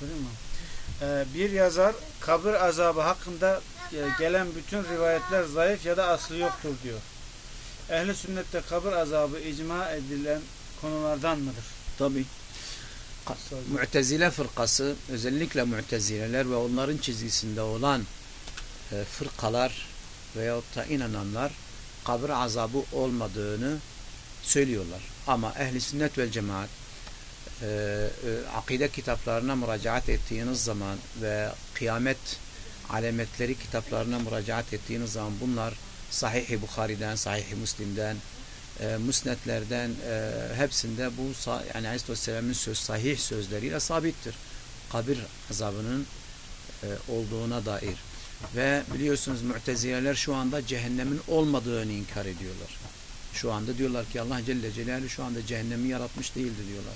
Sorayım mı? Ee, bir yazar kabir azabı hakkında e, gelen bütün rivayetler zayıf ya da aslı yoktur diyor. Ehli sünnette kabir azabı icma edilen konulardan mıdır? Tabi. Mu'tezile fırkası özellikle Mu'tezileler ve onların çizgisinde olan e, fırkalar veyahut da inananlar kabir azabı olmadığını söylüyorlar. Ama ehli sünnet vel cemaat e, e, akide kitaplarına müracaat ettiğiniz zaman ve kıyamet alametleri kitaplarına müracaat ettiğiniz zaman bunlar Sahih-i Bukhari'den, Sahih-i Müslim'den, e, müsnetlerden e, hepsinde bu yani Aleyhisselam'ın söz, sahih sözleriyle sabittir. Kabir azabının e, olduğuna dair. Ve biliyorsunuz mütezileler şu anda cehennemin olmadığını inkar ediyorlar. Şu anda diyorlar ki Allah Celle Celaluhu şu anda cehennemi yaratmış değildir diyorlar.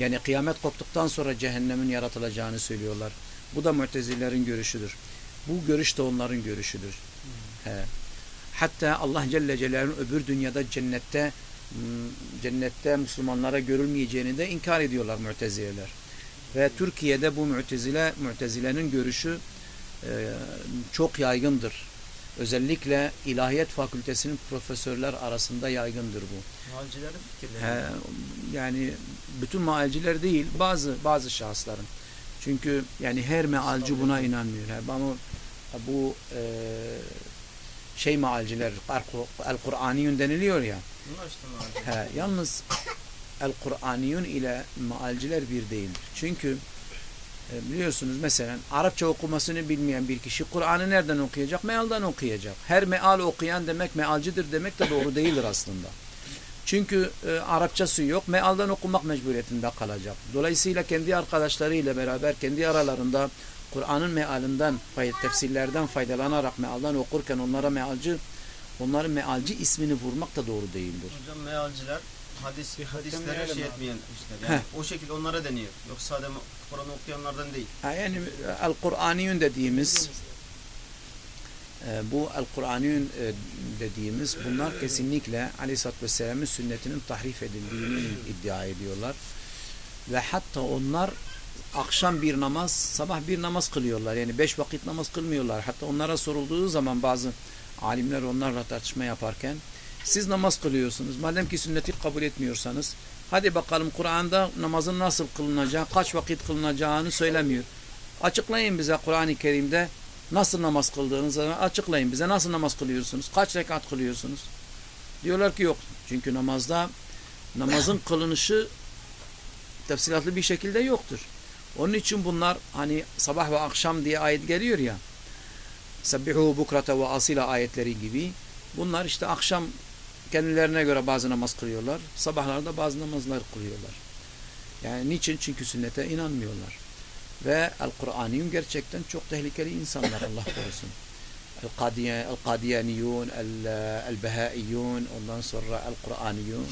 Yani kıyamet koptuktan sonra cehennemin yaratılacağını söylüyorlar. Bu da mütezilerin görüşüdür. Bu görüş de onların görüşüdür. Hmm. He. Hatta Allah Celle Celaluhu öbür dünyada cennette hmm, cennette Müslümanlara görülmeyeceğini de inkar ediyorlar mütezileler. Ve Türkiye'de bu mütezile, mütezilenin görüşü e, çok yaygındır. Özellikle ilahiyet fakültesinin profesörler arasında yaygındır bu. Muhalcilerin fikirleri. yani bütün muhalciler değil, bazı bazı şahısların. Çünkü yani her mealci buna inanmıyor. Ama bu e, şey mealciler, el-Kur'aniyun deniliyor ya. He, yalnız el-Kur'aniyun ile mealciler bir değildir. Çünkü biliyorsunuz mesela Arapça okumasını bilmeyen bir kişi Kur'an'ı nereden okuyacak? Mealdan okuyacak. Her meal okuyan demek mealcidir demek de doğru değildir aslında. Çünkü e, Arapçası yok. Mealdan okumak mecburiyetinde kalacak. Dolayısıyla kendi arkadaşlarıyla beraber kendi aralarında Kur'an'ın mealinden, tefsirlerden faydalanarak mealdan okurken onlara mealci onların mealci ismini vurmak da doğru değildir. Hocam mealciler hadis hadislere şey etmeyenler. Yani o şekilde onlara deniyor. Yoksa sadece Kur'an okuyanlardan değil. Ha, yani el-Kur'aniyun dediğimiz e, bu el-Kur'aniyun e, dediğimiz bunlar kesinlikle Aleyhisselatü Vesselam'ın sünnetinin tahrif edildiğini iddia ediyorlar. Ve hatta onlar akşam bir namaz, sabah bir namaz kılıyorlar. Yani beş vakit namaz kılmıyorlar. Hatta onlara sorulduğu zaman bazı alimler onlarla tartışma yaparken siz namaz kılıyorsunuz. Madem ki sünneti kabul etmiyorsanız hadi bakalım Kur'an'da namazın nasıl kılınacağı, kaç vakit kılınacağını söylemiyor. Açıklayın bize Kur'an-ı Kerim'de nasıl namaz kıldığınızı açıklayın bize. Nasıl namaz kılıyorsunuz? Kaç rekat kılıyorsunuz? Diyorlar ki yok. Çünkü namazda namazın kılınışı tefsilatlı bir şekilde yoktur. Onun için bunlar hani sabah ve akşam diye ayet geliyor ya. Sebbihu bukrata ve asila ayetleri gibi. Bunlar işte akşam kendilerine göre bazı namaz kılıyorlar. Sabahlarda bazı namazlar kılıyorlar. Yani niçin? Çünkü sünnete inanmıyorlar. Ve El-Kur'aniyun gerçekten çok tehlikeli insanlar Allah korusun. El-Kadiyaniyun, El-Behaiyun, ondan sonra El-Kur'aniyun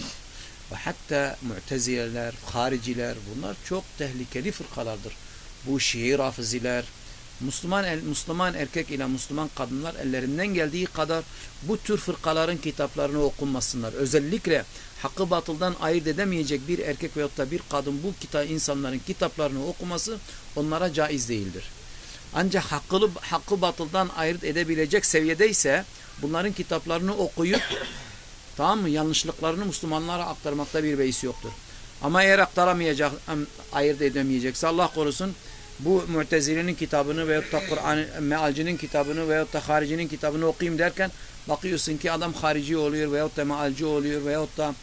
ve hatta Mu'tezileler, Hariciler bunlar çok tehlikeli fırkalardır. Bu Şii Rafiziler, Müslüman, el, Müslüman erkek ile Müslüman kadınlar ellerinden geldiği kadar bu tür fırkaların kitaplarını okunmasınlar. Özellikle hakkı batıldan ayırt edemeyecek bir erkek veyahut da bir kadın bu kita insanların kitaplarını okuması onlara caiz değildir. Ancak hakkı, hakkı batıldan ayırt edebilecek seviyedeyse bunların kitaplarını okuyup tamam mı yanlışlıklarını Müslümanlara aktarmakta bir beis yoktur. Ama eğer aktaramayacak, ayırt edemeyecekse Allah korusun bu Mu'tezile'nin kitabını veyahut da Kur'an mealcinin kitabını veyahut da haricinin kitabını okuyayım derken bakıyorsun ki adam harici oluyor veyahut da mealci oluyor veyahut da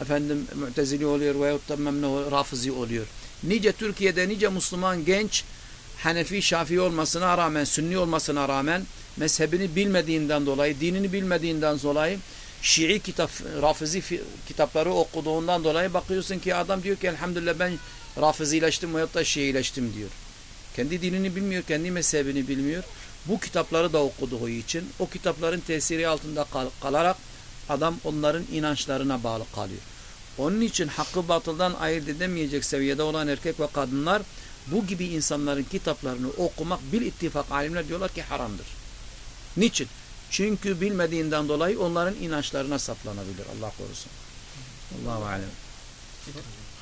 efendim Mu'tezili oluyor veyahut da memnu rafizi oluyor. Nice Türkiye'de nice Müslüman genç Hanefi, Şafii olmasına rağmen, Sünni olmasına rağmen mezhebini bilmediğinden dolayı, dinini bilmediğinden dolayı Şii kitap, Rafizi kitapları okuduğundan dolayı bakıyorsun ki adam diyor ki elhamdülillah ben Rafizileştim veyahut da Şiileştim diyor. Kendi dinini bilmiyor, kendi mezhebini bilmiyor. Bu kitapları da okuduğu için o kitapların tesiri altında kal kalarak adam onların inançlarına bağlı kalıyor. Onun için hakkı batıldan ayırt edemeyecek seviyede olan erkek ve kadınlar bu gibi insanların kitaplarını okumak bir ittifak alimler diyorlar ki haramdır. Niçin? Çünkü bilmediğinden dolayı onların inançlarına saplanabilir. Allah korusun. Allahu alem.